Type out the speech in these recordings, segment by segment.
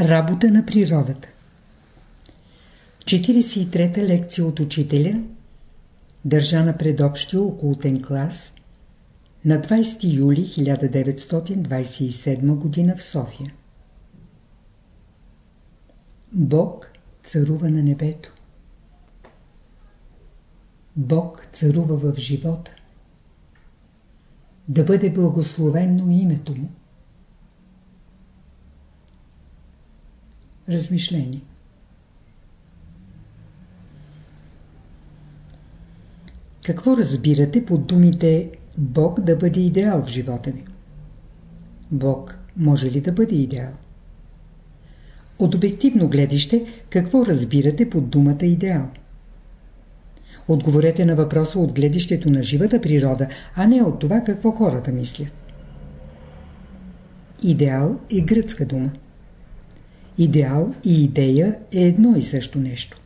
Работа на природата 43-та лекция от учителя държана пред общия окултен клас на 20 юли 1927 г. в София. Бог царува на небето. Бог царува в живота. Да бъде благословено името му. Размишление Какво разбирате под думите Бог да бъде идеал в живота ми? Бог може ли да бъде идеал? От обективно гледище, какво разбирате под думата идеал? Отговорете на въпроса от гледището на живата природа, а не от това какво хората мислят. Идеал е гръцка дума. Идеал и идея е едно и също нещо.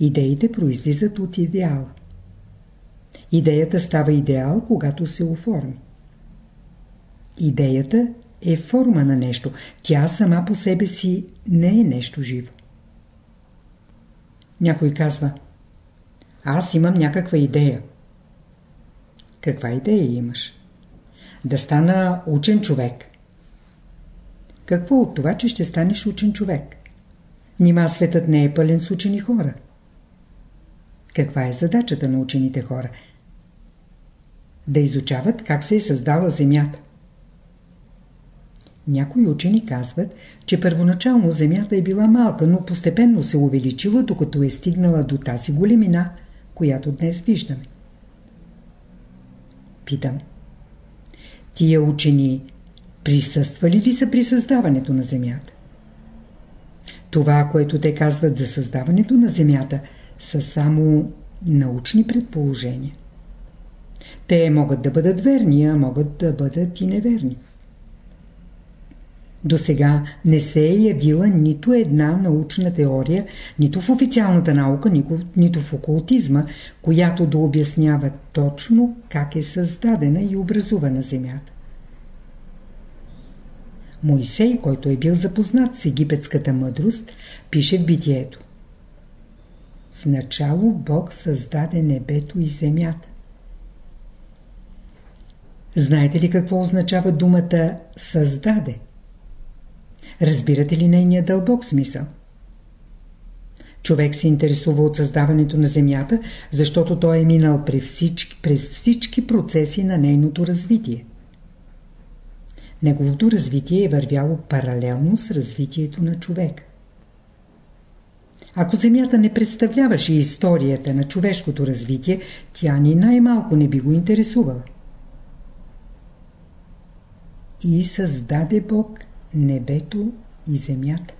Идеите произлизат от идеала. Идеята става идеал, когато се оформи. Идеята е форма на нещо. Тя сама по себе си не е нещо живо. Някой казва Аз имам някаква идея. Каква идея имаш? Да стана учен човек. Какво от това, че ще станеш учен човек? Нима светът не е пълен с учени хора. Каква е задачата на учените хора? Да изучават как се е създала Земята. Някои учени казват, че първоначално Земята е била малка, но постепенно се увеличила, докато е стигнала до тази големина, която днес виждаме. Питам. Тия учени присъствали ли са при създаването на Земята? Това, което те казват за създаването на Земята, са само научни предположения. Те могат да бъдат верни, а могат да бъдат и неверни. До сега не се е явила нито една научна теория, нито в официалната наука, нито в окултизма, която да обяснява точно как е създадена и образувана Земята. Моисей, който е бил запознат с египетската мъдрост, пише в битието. В начало Бог създаде небето и земята. Знаете ли какво означава думата «създаде»? Разбирате ли нейния дълбок смисъл? Човек се интересува от създаването на Земята, защото той е минал през всички, през всички процеси на нейното развитие. Неговото развитие е вървяло паралелно с развитието на човек. Ако Земята не представляваше историята на човешкото развитие, тя ни най-малко не би го интересувала. И създаде Бог небето и земята.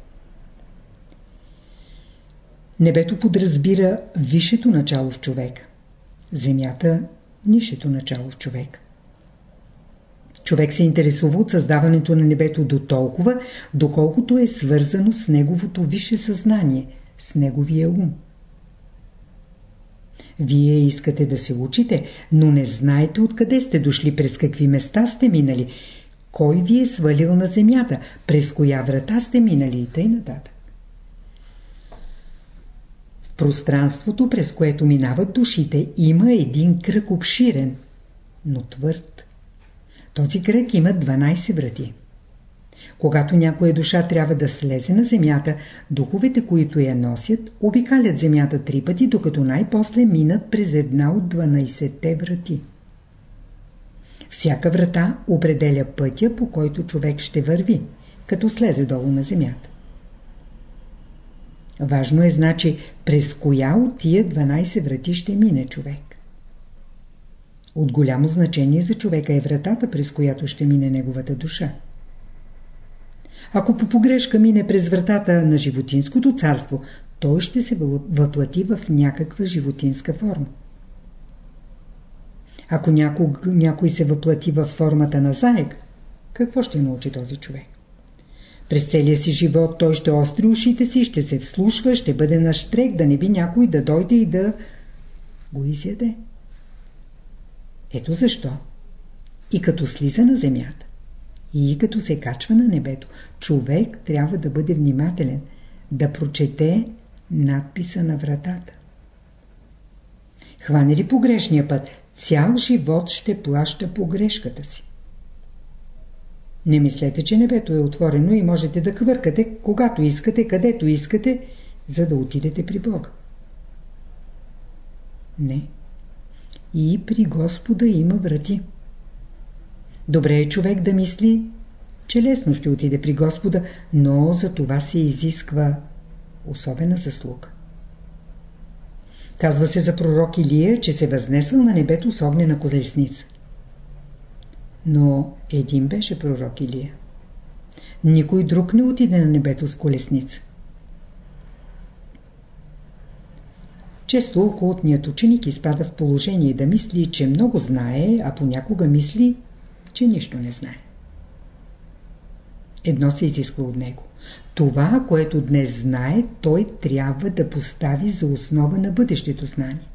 Небето подразбира висшето начало в човека. Земята – нишето начало в човека. Човек се интересува от създаването на небето до толкова, доколкото е свързано с неговото висше съзнание, с неговия ум. Вие искате да се учите, но не знаете откъде сте дошли, през какви места сте минали – кой ви е свалил на земята? През коя врата сте минали и тъй? В пространството, през което минават душите, има един кръг обширен, но твърд. Този кръг има 12 врати. Когато някоя душа трябва да слезе на земята, духовете, които я носят, обикалят земята три пъти, докато най-после минат през една от 12-те врати. Всяка врата определя пътя, по който човек ще върви, като слезе долу на земята. Важно е, значи, през коя от тия 12 врати ще мине човек. От голямо значение за човека е вратата, през която ще мине неговата душа. Ако по погрешка мине през вратата на животинското царство, той ще се въплати в някаква животинска форма. Ако някой, някой се въплати във формата на заек, какво ще научи този човек? През целия си живот той ще остри ушите си, ще се вслушва, ще бъде на штрек, да не би някой да дойде и да го изяде. Ето защо. И като слиза на земята, И като се качва на небето, човек трябва да бъде внимателен, да прочете надписа на вратата. Хване ли погрешния път, цял живот ще плаща погрешката си. Не мислете, че небето е отворено и можете да хвъркате, когато искате, където искате, за да отидете при Бога. Не. И при Господа има врати. Добре е човек да мисли, че лесно ще отиде при Господа, но за това се изисква особена заслуга. Казва се за пророк Илия, че се възнесъл на небето с огнена колесница. Но един беше пророк Илия. Никой друг не отиде на небето с колесница. Често окултният ученик изпада в положение да мисли, че много знае, а понякога мисли, че нищо не знае. Едно се изисква от него. Това, което днес знае, той трябва да постави за основа на бъдещето знание.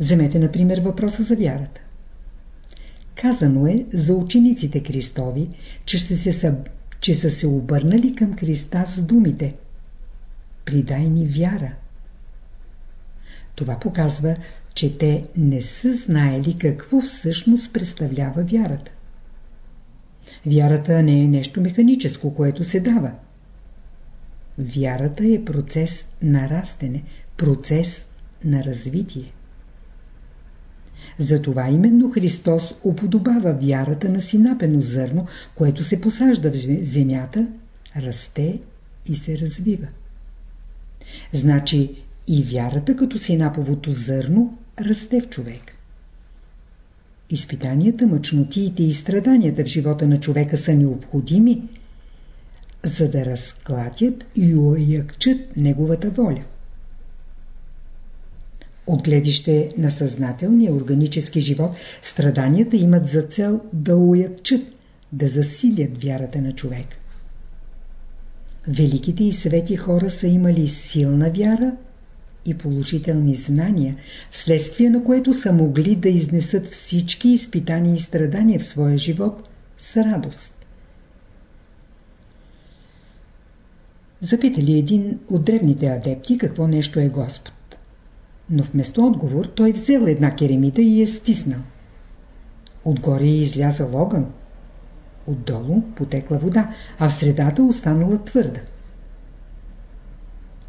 Вземете, например, въпроса за вярата. Казано е за учениците Христови, че, ще се съ... че са се обърнали към Христа с думите «Придай ни вяра». Това показва, че те не са знаели какво всъщност представлява вярата. Вярата не е нещо механическо, което се дава. Вярата е процес на растене, процес на развитие. Затова именно Христос уподобава вярата на синапено зърно, което се посажда в земята, расте и се развива. Значи и вярата като синаповото зърно расте в човек. Изпитанията, мъчнотиите и страданията в живота на човека са необходими, за да разклатят и уякчат неговата воля. От гледище на съзнателния органически живот, страданията имат за цел да уякчат, да засилят вярата на човек. Великите и свети хора са имали силна вяра и положителни знания, вследствие на което са могли да изнесат всички изпитания и страдания в своя живот с радост. Запитали един от древните адепти какво нещо е Господ. Но вместо отговор той взел една керемида и я стиснал. Отгоре е излязал огън. Отдолу потекла вода, а в средата останала твърда.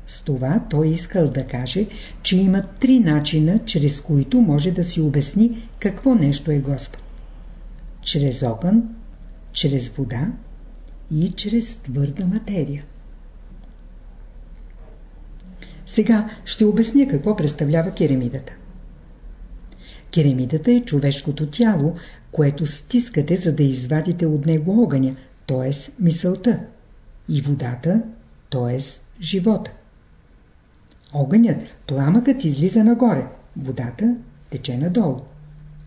С това той искал да каже, че има три начина, чрез които може да си обясни какво нещо е Господ. Чрез огън, чрез вода и чрез твърда материя. Сега ще обясня какво представлява керамидата. Керамидата е човешкото тяло, което стискате, за да извадите от него огъня, т.е. мисълта, и водата, т.е. живота. Огънят, пламъкът излиза нагоре, водата тече надолу,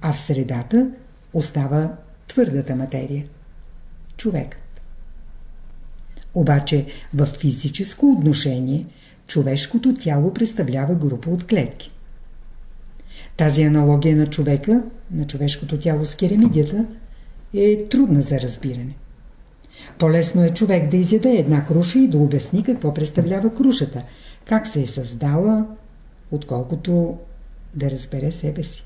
а в средата остава твърдата материя – човекът. Обаче в физическо отношение човешкото тяло представлява група от клетки. Тази аналогия на човека, на човешкото тяло с керамидията, е трудна за разбиране. По-лесно е човек да изяде една круша и да обясни какво представлява крушата – как се е създала, отколкото да разбере себе си.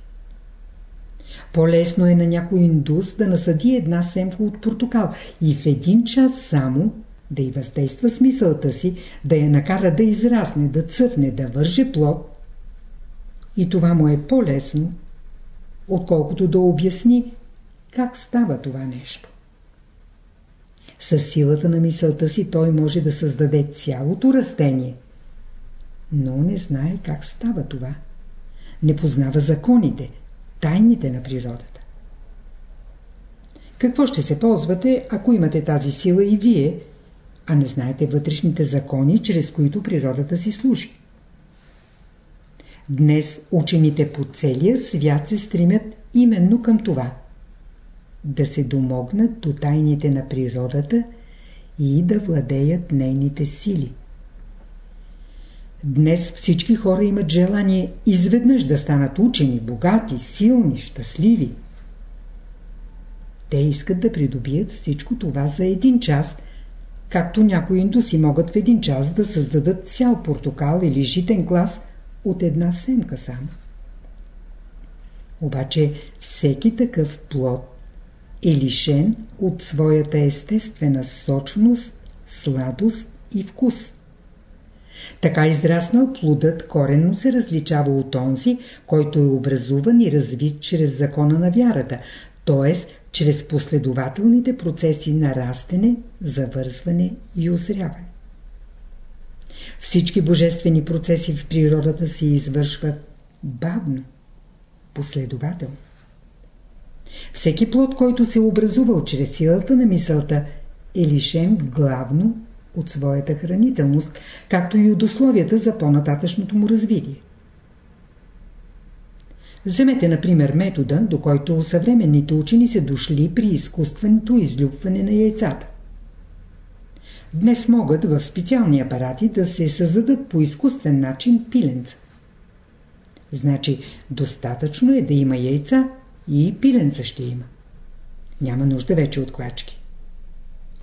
По-лесно е на някой индус да насъди една семка от портокал и в един час само да й въздейства смисълта си, да я накара да израсне, да цъфне, да върже плод. И това му е по-лесно, отколкото да обясни как става това нещо. С силата на мисълта си той може да създаде цялото растение, но не знае как става това. Не познава законите, тайните на природата. Какво ще се ползвате, ако имате тази сила и вие, а не знаете вътрешните закони, чрез които природата си служи? Днес учените по целия свят се стремят именно към това – да се домогнат до тайните на природата и да владеят нейните сили – Днес всички хора имат желание изведнъж да станат учени, богати, силни, щастливи. Те искат да придобият всичко това за един час, както някои индуси могат в един час да създадат цял портокал или житен клас от една семка само. Обаче всеки такъв плод е лишен от своята естествена сочност, сладост и вкус. Така израснал плодът коренно се различава от онзи, който е образуван и развит чрез закона на вярата, т.е. чрез последователните процеси на растене, завързване и озряване. Всички божествени процеси в природата се извършват бавно, последователно. Всеки плод, който се е образувал чрез силата на мисълта, е лишен главно от своята хранителност, както и от условията за по-нататъчното му развитие. Вземете, например, метода, до който съвременните учени се дошли при изкуственото излюпване на яйцата. Днес могат в специални апарати да се създадат по изкуствен начин пиленца. Значи, достатъчно е да има яйца и пиленца ще има. Няма нужда вече от клачки.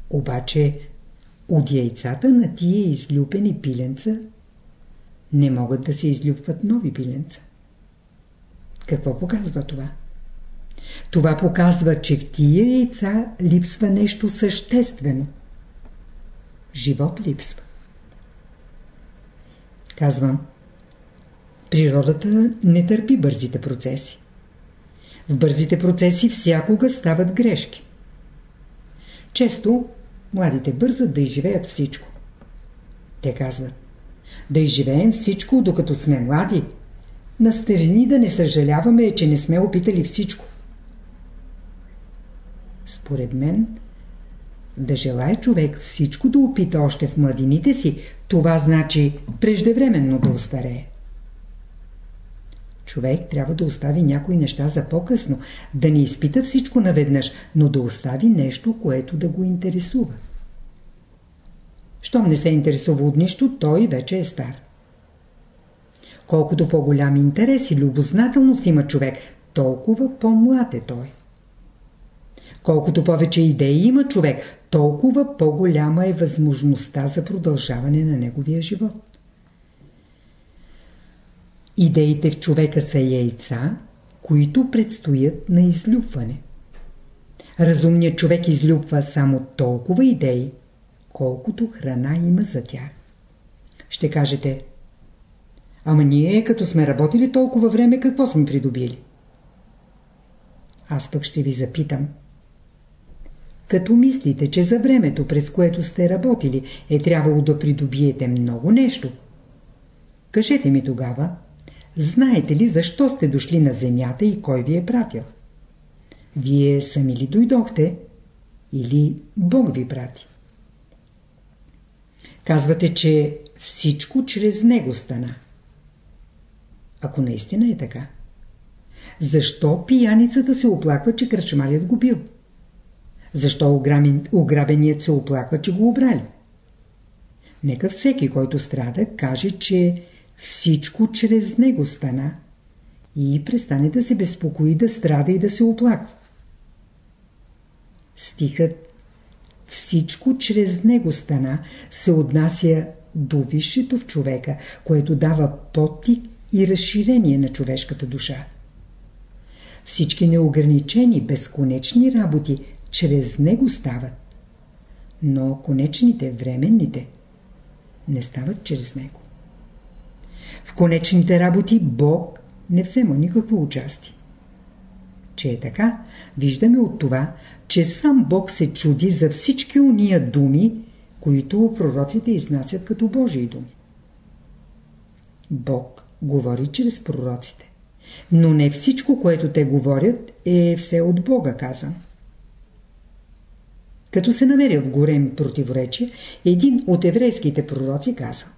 Обаче от яйцата на тия излюпени пиленца не могат да се излюпват нови пиленца. Какво показва това? Това показва, че в тия яйца липсва нещо съществено. Живот липсва. Казвам, природата не търпи бързите процеси. В бързите процеси всякога стават грешки. Често Младите бързат да изживеят всичко. Те казват, да изживеем всичко, докато сме млади. На старини да не съжаляваме, че не сме опитали всичко. Според мен, да желая човек всичко да опита още в младините си, това значи преждевременно да остарее. Човек трябва да остави някои неща за по-късно, да не изпита всичко наведнъж, но да остави нещо, което да го интересува. Щом не се интересува от нищо, той вече е стар. Колкото по-голям интерес и любознателност има човек, толкова по-млад е той. Колкото повече идеи има човек, толкова по-голяма е възможността за продължаване на неговия живот. Идеите в човека са яйца, които предстоят на излюпване. Разумният човек излюпва само толкова идеи, колкото храна има за тях. Ще кажете, ама ние като сме работили толкова време, какво сме придобили? Аз пък ще ви запитам. Като мислите, че за времето, през което сте работили, е трябвало да придобиете много нещо, кажете ми тогава, Знаете ли защо сте дошли на земята и кой ви е пратил? Вие сами ли дойдохте? Или Бог ви прати? Казвате, че всичко чрез Него стана. Ако наистина е така, защо пияницата се оплаква, че кръчмалят го бил? Защо ограбеният се оплаква, че го обрали? Нека всеки, който страда, каже, че всичко чрез него стана и престане да се безпокои, да страда и да се оплаква. Стихът всичко чрез него стана се отнася до висшето в човека, което дава подтик и разширение на човешката душа. Всички неограничени, безконечни работи чрез него стават, но конечните, временните, не стават чрез него. В конечните работи Бог не взема никакво участие. Че е така, виждаме от това, че сам Бог се чуди за всички уния думи, които пророците изнасят като Божии думи. Бог говори чрез пророците. Но не всичко, което те говорят, е все от Бога казано. Като се намерил в големи противоречия, един от еврейските пророци казал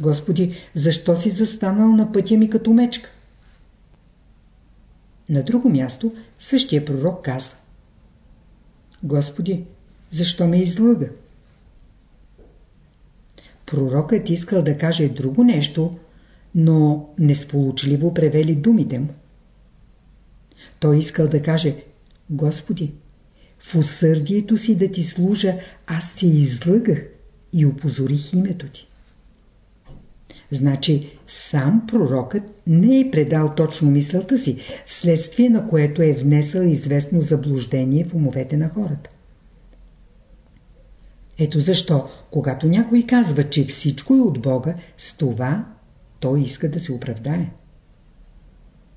Господи, защо си застанал на пътя ми като мечка? На друго място същия пророк казва Господи, защо ме излъга? Пророкът искал да каже друго нещо, но несполучливо превели думите му. Той искал да каже Господи, в усърдието си да ти служа, аз се излъгах и опозорих името ти. Значи сам пророкът не е предал точно мисълта си, вследствие на което е внесъл известно заблуждение в умовете на хората. Ето защо, когато някой казва, че всичко е от Бога, с това той иска да се оправдае.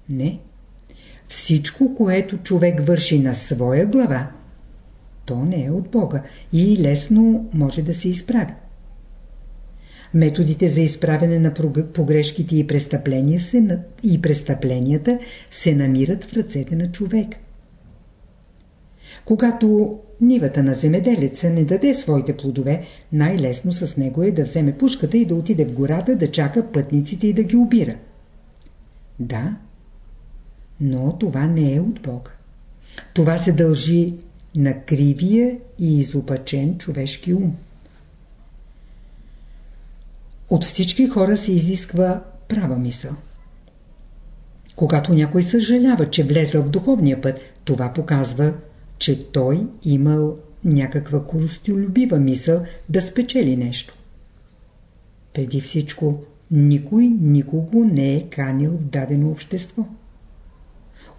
Не. Всичко, което човек върши на своя глава, то не е от Бога и лесно може да се изправи. Методите за изправяне на погрешките и, престъпления се, и престъпленията се намират в ръцете на човек. Когато нивата на земеделеца не даде своите плодове, най-лесно с него е да вземе пушката и да отиде в гората да чака пътниците и да ги убира. Да, но това не е от Бога. Това се дължи на кривия и изопачен човешки ум. От всички хора се изисква права мисъл. Когато някой съжалява, че влезъл в духовния път, това показва, че той имал някаква коростолюбива мисъл да спечели нещо. Преди всичко, никой никого не е канил в дадено общество.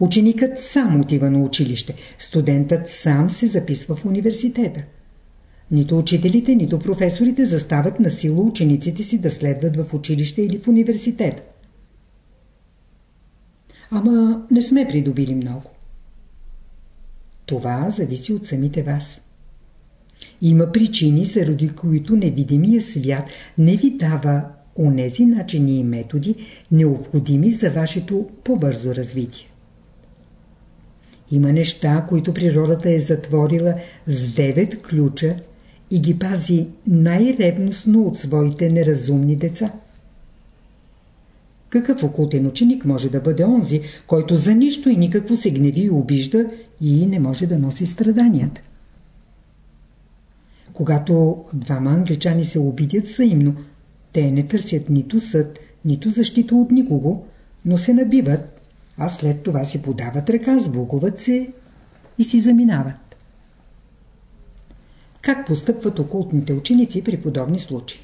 Ученикът сам отива на училище, студентът сам се записва в университета. Нито учителите, нито професорите застават на сила учениците си да следват в училище или в университет. Ама не сме придобили много. Това зависи от самите вас. Има причини, заради които невидимия свят не ви дава онези начини и методи, необходими за вашето по-бързо развитие. Има неща, които природата е затворила с девет ключа и ги пази най-ревностно от своите неразумни деца. Какъв окултен ученик може да бъде онзи, който за нищо и никакво се гневи и обижда и не може да носи страданията? Когато двама англичани се обидят взаимно, те не търсят нито съд, нито защита от никого, но се набиват, а след това си подават ръка, сбогуват се и си заминават. Как постъпват окултните ученици при подобни случаи?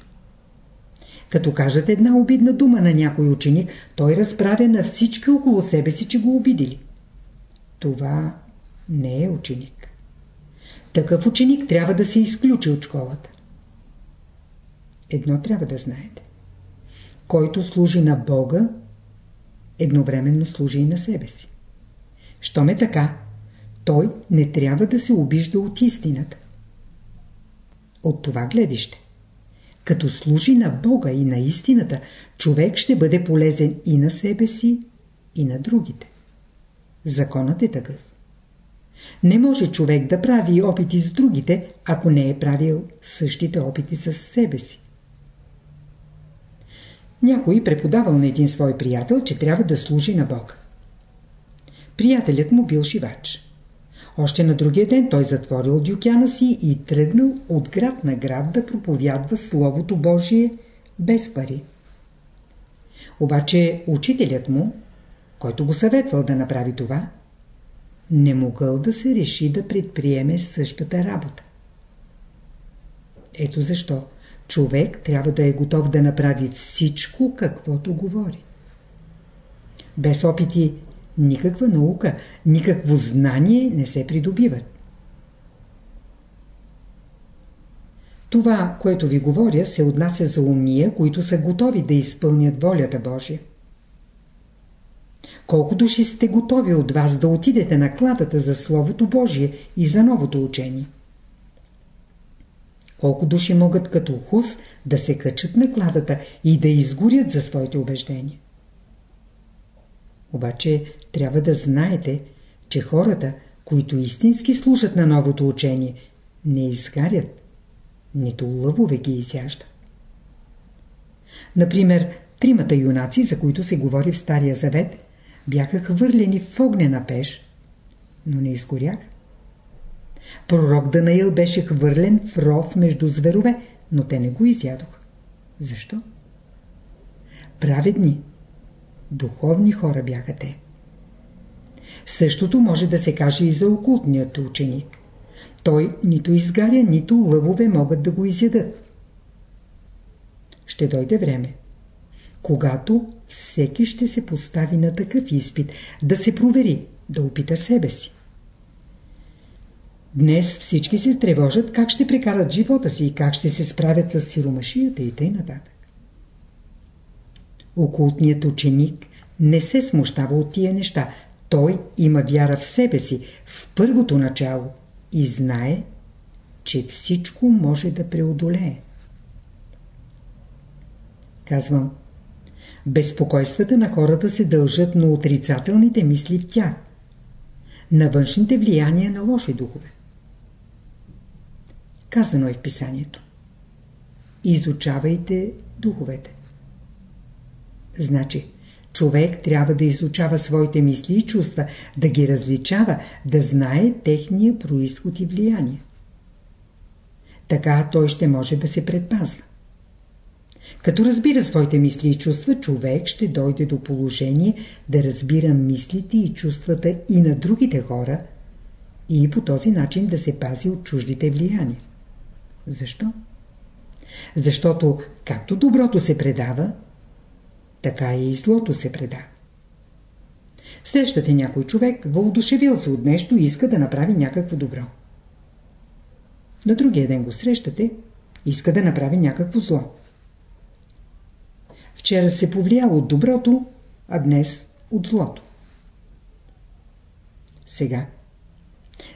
Като кажат една обидна дума на някой ученик, той разправя на всички около себе си, че го обидили. Това не е ученик. Такъв ученик трябва да се изключи от школата. Едно трябва да знаете. Който служи на Бога, едновременно служи и на себе си. Щом е така, той не трябва да се обижда от истината. От това гледище. Като служи на Бога и на истината, човек ще бъде полезен и на себе си, и на другите. Законът е такъв. Не може човек да прави опити с другите, ако не е правил същите опити с себе си. Някой преподавал на един свой приятел, че трябва да служи на Бог. Приятелят му бил шивач. Още на другия ден той затворил дюкяна си и тръгнал от град на град да проповядва Словото Божие без пари. Обаче учителят му, който го съветвал да направи това, не могъл да се реши да предприеме същата работа. Ето защо човек трябва да е готов да направи всичко, каквото говори. Без опити никаква наука, никакво знание не се придобиват. Това, което ви говоря, се отнася за умния, които са готови да изпълнят волята Божия. Колко души сте готови от вас да отидете на кладата за Словото Божие и за новото учение? Колко души могат като хус да се качат на кладата и да изгорят за своите убеждения? Обаче трябва да знаете, че хората, които истински слушат на новото учение, не изгарят, нито лъвове ги изяждат. Например, тримата юнаци, за които се говори в Стария Завет, бяха хвърлени в огнена пеш, но не изгоряха. Пророк Данаил беше хвърлен в ров между зверове, но те не го изядоха. Защо? Праведни, духовни хора бяха те. Същото може да се каже и за окултният ученик. Той нито изгаря, нито лъвове могат да го изядат. Ще дойде време, когато всеки ще се постави на такъв изпит, да се провери, да опита себе си. Днес всички се тревожат как ще прекарат живота си и как ще се справят с сиромашията и т.н. Окултният ученик не се смущава от тия неща. Той има вяра в себе си, в първото начало и знае, че всичко може да преодолее. Казвам, безпокойствата на хората се дължат на отрицателните мисли в тях, на външните влияния на лоши духове. Казано е в писанието. Изучавайте духовете. Значи, човек трябва да изучава своите мисли и чувства, да ги различава, да знае техния происход и влияние. Така той ще може да се предпазва. Като разбира своите мисли и чувства, човек ще дойде до положение да разбира мислите и чувствата и на другите хора и по този начин да се пази от чуждите влияния. Защо? Защото както доброто се предава, така и злото се предава. Срещате някой човек, въодушевил се от нещо и иска да направи някакво добро. На другия ден го срещате, иска да направи някакво зло. Вчера се повлиял от доброто, а днес от злото. Сега,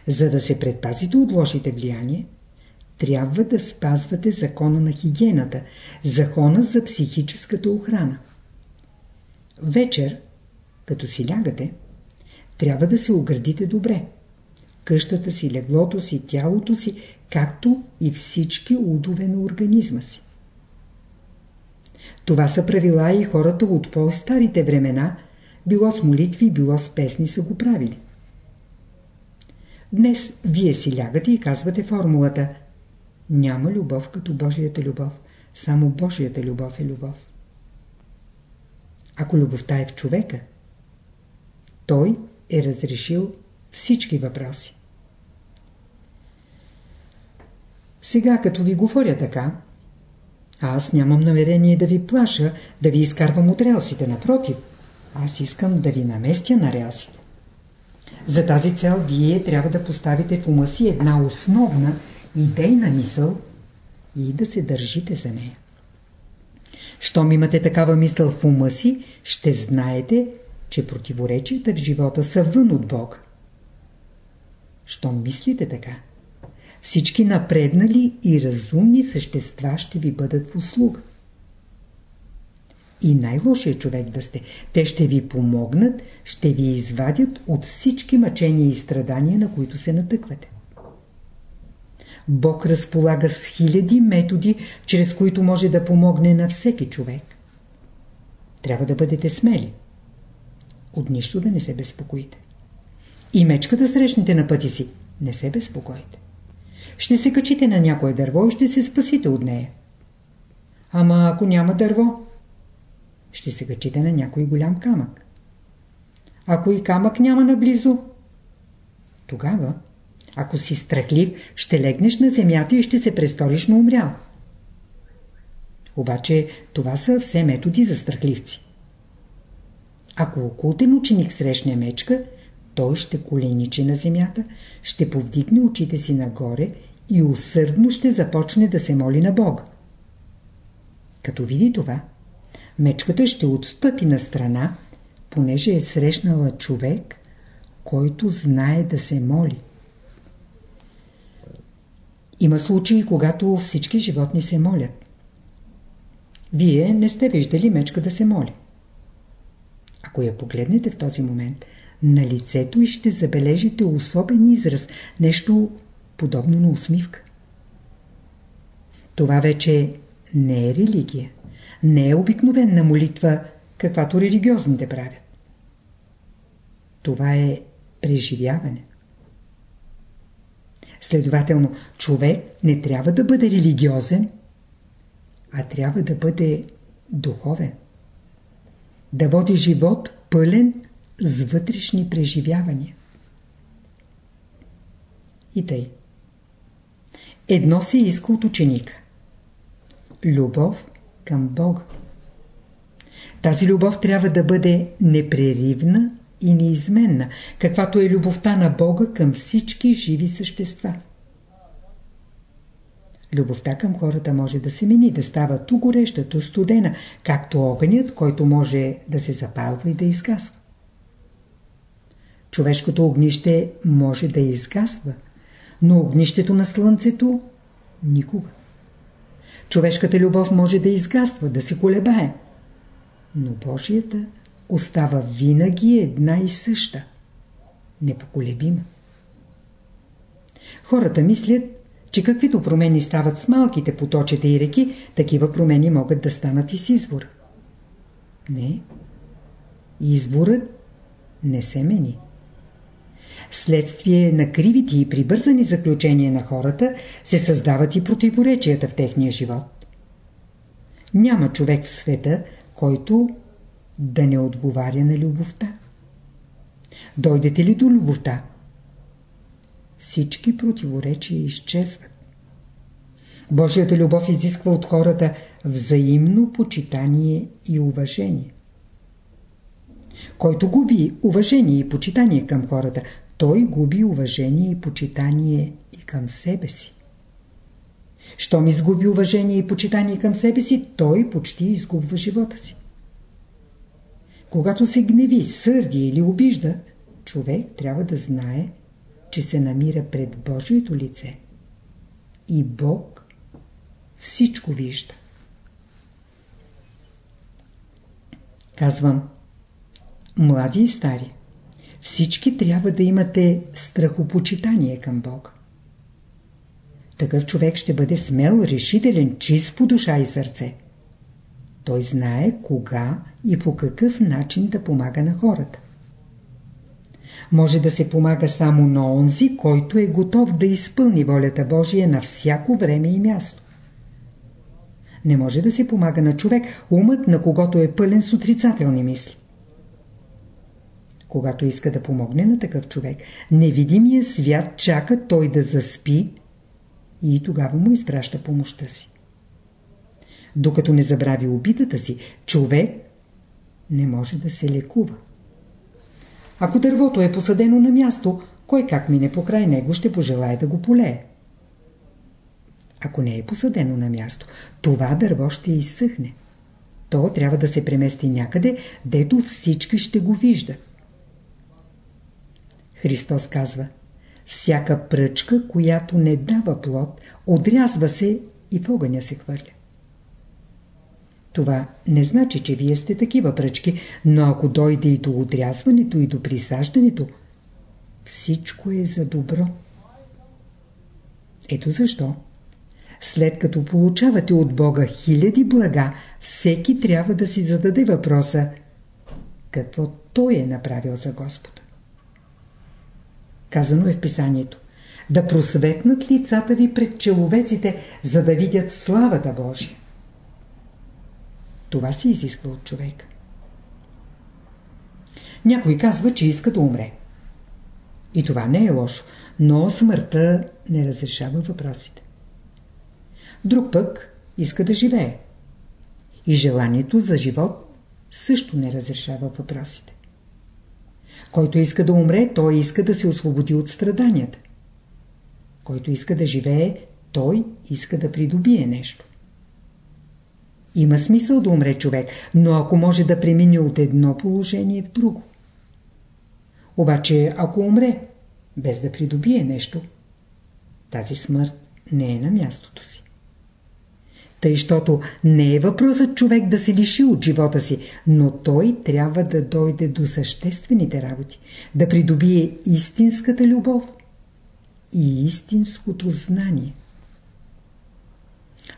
за да се предпазите от лошите влияния, трябва да спазвате закона на хигиената, закона за психическата охрана. Вечер, като си лягате, трябва да се оградите добре. Къщата си, леглото си, тялото си, както и всички удове на организма си. Това са правила и хората от по-старите времена, било с молитви, било с песни са го правили. Днес вие си лягате и казвате формулата Няма любов като Божията любов, само Божията любов е любов. Ако любовта е в човека, той е разрешил всички въпроси. Сега, като ви говоря така, аз нямам намерение да ви плаша, да ви изкарвам от релсите. Напротив, аз искам да ви наместя на релсите. За тази цел вие трябва да поставите в ума си една основна идейна мисъл и да се държите за нея. Щом имате такава мисъл в ума си, ще знаете, че противоречията в живота са вън от Бог. Щом мислите така, всички напреднали и разумни същества ще ви бъдат в услуга. И най-лошият човек да сте. Те ще ви помогнат, ще ви извадят от всички мъчения и страдания, на които се натъквате. Бог разполага с хиляди методи, чрез които може да помогне на всеки човек. Трябва да бъдете смели. От нищо да не се безпокоите. И мечката срещнете на пътя си. Не се безпокойте. Ще се качите на някое дърво и ще се спасите от нея. Ама ако няма дърво, ще се качите на някой голям камък. Ако и камък няма наблизо, тогава ако си страхлив, ще легнеш на земята и ще се престориш на умрял. Обаче това са все методи за страхливци. Ако окултен ученик срещне мечка, той ще коленичи на земята, ще повдигне очите си нагоре и усърдно ще започне да се моли на Бога. Като види това, мечката ще отстъпи на страна, понеже е срещнала човек, който знае да се моли. Има случаи, когато всички животни се молят. Вие не сте виждали мечка да се моли. Ако я погледнете в този момент, на лицето и ще забележите особен израз, нещо подобно на усмивка. Това вече не е религия, не е обикновена молитва, каквато религиозните правят. Това е преживяване. Следователно, човек не трябва да бъде религиозен, а трябва да бъде духовен. Да води живот пълен, с вътрешни преживявания. И тъй. Едно се иска от ученика. Любов към Бога. Тази любов трябва да бъде непреривна и неизменна, каквато е любовта на Бога към всички живи същества. Любовта към хората може да се мени, да става ту гореща, ту студена, както огънят, който може да се запалва и да изгасва. Човешкото огнище може да изгасва, но огнището на слънцето никога. Човешката любов може да изгасва, да се колебае, но Божията остава винаги една и съща, непоколебима. Хората мислят, че каквито промени стават с малките поточета и реки, такива промени могат да станат и с извор. Не. Изворът не се мени. Следствие на кривите и прибързани заключения на хората се създават и противоречията в техния живот. Няма човек в света, който да не отговаря на любовта. Дойдете ли до любовта? Всички противоречия изчезват. Божията любов изисква от хората взаимно почитание и уважение. Който губи уважение и почитание към хората, той губи уважение и почитание и към себе си. Щом изгуби уважение и почитание към себе си, той почти изгубва живота си. Когато се гневи, сърди или обижда, човек трябва да знае, че се намира пред Божието лице. И Бог всичко вижда. Казвам, млади и стари, всички трябва да имате страхопочитание към Бога. Такъв човек ще бъде смел, решителен, чист по душа и сърце. Той знае кога и по какъв начин да помага на хората. Може да се помага само на онзи, който е готов да изпълни волята Божия на всяко време и място. Не може да се помага на човек, умът на когото е пълен с отрицателни мисли. Когато иска да помогне на такъв човек, невидимия свят чака той да заспи и тогава му изпраща помощта си. Докато не забрави обидата си, човек не може да се лекува. Ако дървото е посадено на място, кой как мине покрай него ще пожелае да го полее. Ако не е посадено на място, това дърво ще изсъхне. То трябва да се премести някъде, дето всички ще го виждат. Христос казва Всяка пръчка, която не дава плод, отрязва се и в огъня се хвърля. Това не значи, че вие сте такива пръчки, но ако дойде и до отрязването и до присаждането, всичко е за добро. Ето защо. След като получавате от Бога хиляди блага, всеки трябва да си зададе въпроса какво Той е направил за Господа. Казано е в писанието. Да просветнат лицата ви пред человеците, за да видят славата Божия. Това се изисква от човека. Някой казва, че иска да умре. И това не е лошо, но смъртта не разрешава въпросите. Друг пък иска да живее. И желанието за живот също не разрешава въпросите. Който иска да умре, той иска да се освободи от страданията. Който иска да живее, той иска да придобие нещо. Има смисъл да умре човек, но ако може да премине от едно положение в друго. Обаче, ако умре, без да придобие нещо, тази смърт не е на мястото си. Тъй, щото не е въпросът човек да се лиши от живота си, но той трябва да дойде до съществените работи, да придобие истинската любов и истинското знание.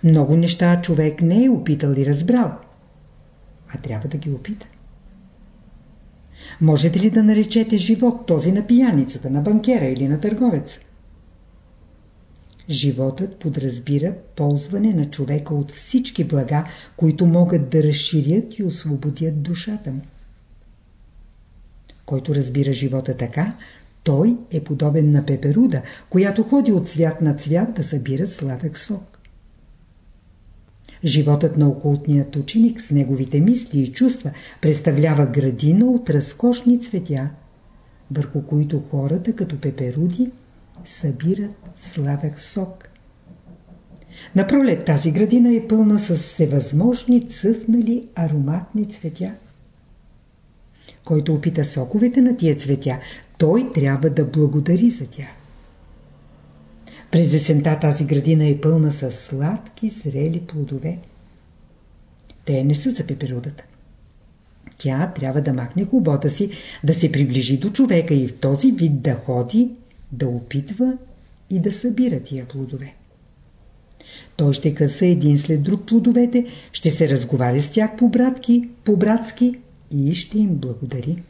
Много неща човек не е опитал и разбрал, а трябва да ги опита. Можете ли да наречете живот този на пияницата, на банкера или на търговец? Животът подразбира ползване на човека от всички блага, които могат да разширят и освободят душата му. Който разбира живота така, той е подобен на пеперуда, която ходи от цвят на цвят да събира сладък сок. Животът на окултният ученик с неговите мисли и чувства представлява градина от разкошни цветя, върху които хората като пеперуди събират сладък сок. На пролет тази градина е пълна с всевъзможни цъфнали ароматни цветя. Който опита соковете на тия цветя, той трябва да благодари за тях. През есента тази градина е пълна с сладки, зрели плодове. Те не са за пеперудата. Тя трябва да махне хубота си, да се приближи до човека и в този вид да ходи, да опитва и да събира тия плодове. Той ще къса един след друг плодовете, ще се разговаря с тях по-братки, по-братски и ще им благодари.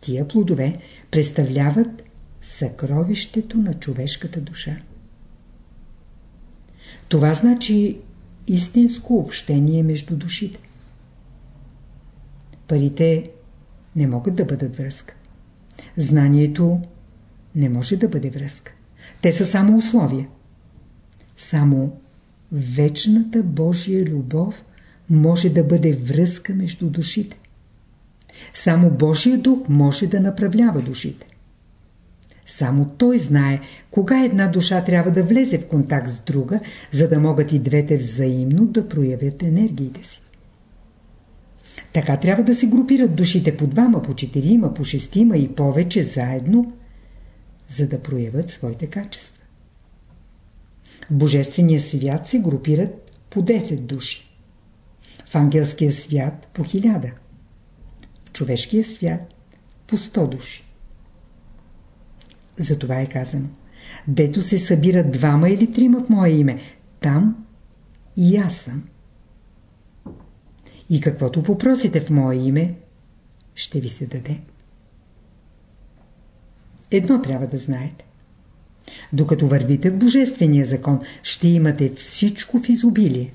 Тия плодове представляват съкровището на човешката душа. Това значи истинско общение между душите. Парите не могат да бъдат връзка. Знанието не може да бъде връзка. Те са само условия. Само вечната Божия любов може да бъде връзка между душите. Само Божия дух може да направлява душите. Само той знае кога една душа трябва да влезе в контакт с друга, за да могат и двете взаимно да проявят енергиите си. Така трябва да се групират душите по двама, по четирима, по шестима и повече заедно, за да проявят своите качества. В Божествения свят се групират по 10 души. В ангелския свят по 1000. В човешкия свят по 100 души. Затова е казано. Дето се събират двама или трима в мое име, там и аз съм. И каквото попросите в мое име, ще ви се даде. Едно трябва да знаете. Докато вървите в Божествения закон, ще имате всичко в изобилие.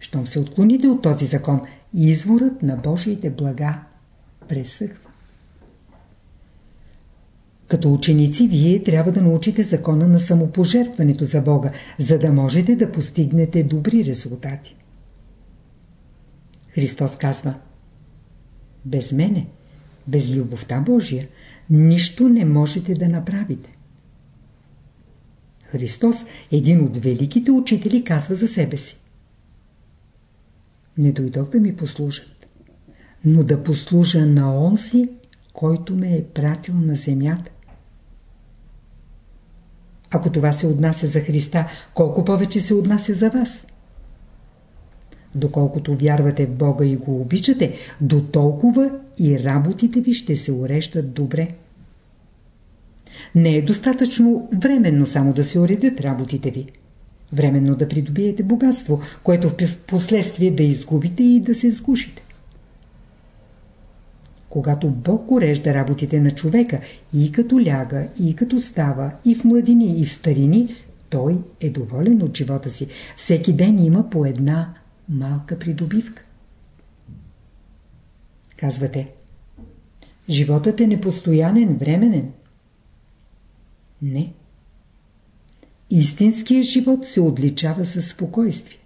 Щом се отклоните от този закон, изворът на Божиите блага пресъхва. Като ученици, вие трябва да научите закона на самопожертването за Бога, за да можете да постигнете добри резултати. Христос казва Без мене, без любовта Божия, нищо не можете да направите. Христос, един от великите учители, казва за себе си. Не дойдох да ми послужат, но да послужа на онзи, който ме е пратил на земята. Ако това се отнася за Христа, колко повече се отнася за вас? Доколкото вярвате в Бога и го обичате, до толкова и работите ви ще се уреждат добре. Не е достатъчно временно само да се уредят работите ви. Временно да придобиете богатство, което в последствие да изгубите и да се сгушите. Когато Бог урежда работите на човека и като ляга, и като става, и в младини, и в старини, той е доволен от живота си. Всеки ден има по една малка придобивка. Казвате, животът е непостоянен, временен. Не. Истинският живот се отличава със спокойствие.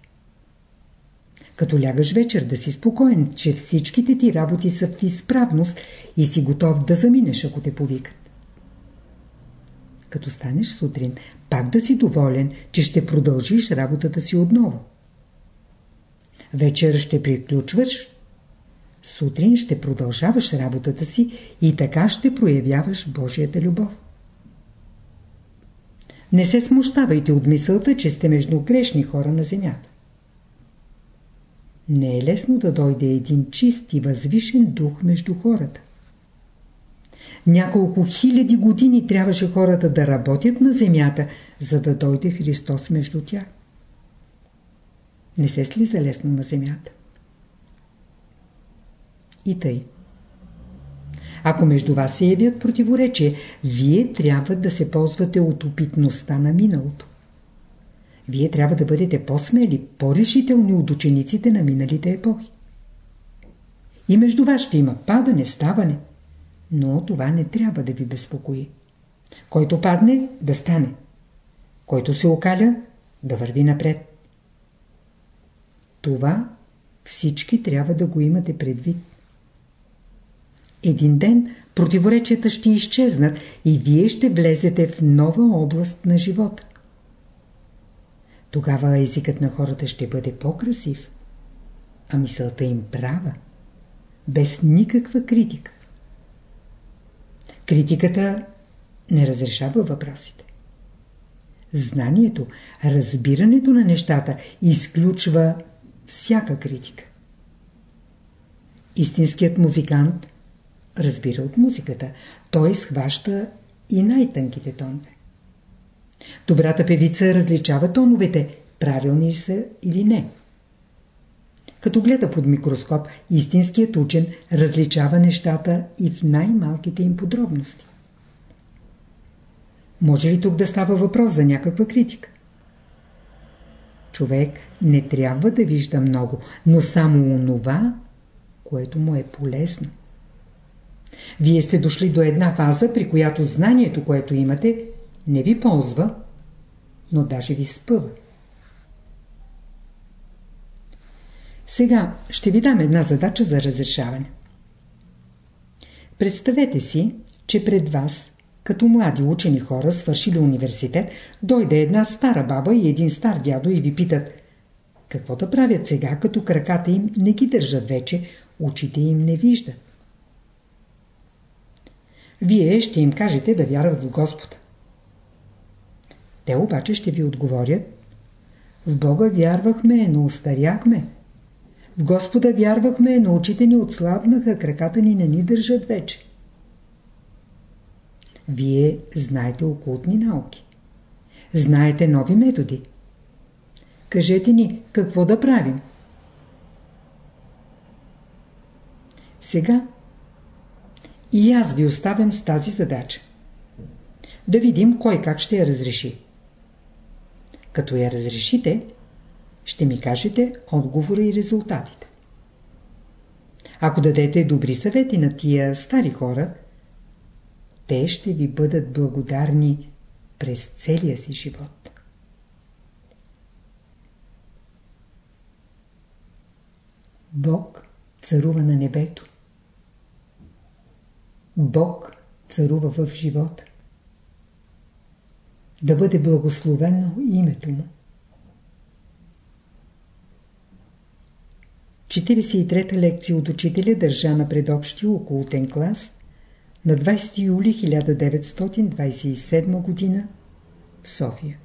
Като лягаш вечер да си спокоен, че всичките ти работи са в изправност и си готов да заминеш, ако те повикат. Като станеш сутрин, пак да си доволен, че ще продължиш работата си отново. Вечер ще приключваш, сутрин ще продължаваш работата си и така ще проявяваш Божията любов. Не се смущавайте от мисълта, че сте между грешни хора на земята. Не е лесно да дойде един чист и възвишен дух между хората. Няколко хиляди години трябваше хората да работят на земята, за да дойде Христос между тях. Не се слиза лесно на земята. И тъй. Ако между вас се явят противоречие, вие трябва да се ползвате от опитността на миналото. Вие трябва да бъдете по-смели, по-решителни от учениците на миналите епохи. И между вас ще има падане, ставане. Но това не трябва да ви безпокои. Който падне, да стане. Който се окаля, да върви напред. Това всички трябва да го имате предвид. Един ден противоречията ще изчезнат и вие ще влезете в нова област на живота. Тогава езикът на хората ще бъде по-красив, а мисълта им права, без никаква критика. Критиката не разрешава въпросите. Знанието, разбирането на нещата изключва всяка критика. Истинският музикант разбира от музиката. Той схваща и най-тънките тонове. Добрата певица различава тоновете, правилни са или не. Като гледа под микроскоп, истинският учен различава нещата и в най-малките им подробности. Може ли тук да става въпрос за някаква критика? Човек не трябва да вижда много, но само онова, което му е полезно. Вие сте дошли до една фаза, при която знанието, което имате, не ви ползва, но даже ви спъва. Сега ще ви дам една задача за разрешаване. Представете си, че пред вас, като млади учени хора, свършили университет, дойде една стара баба и един стар дядо и ви питат какво да правят сега, като краката им не ги държат вече, очите им не виждат. Вие ще им кажете да вярват в Господа. Те обаче ще ви отговорят В Бога вярвахме, но устаряхме. В Господа вярвахме, но очите ни отслабнаха, краката ни не ни държат вече. Вие знаете окултни науки. Знаете нови методи. Кажете ни, какво да правим? Сега и аз ви оставям с тази задача. Да видим кой как ще я разреши. Като я разрешите, ще ми кажете отговора и резултатите. Ако дадете добри съвети на тия стари хора, те ще ви бъдат благодарни през целия си живот. Бог царува на небето. Бог царува в живота. Да бъде благословено името му. 43-та лекция от учителя държа на предобщия околотен клас на 20 юли 1927 г. в София.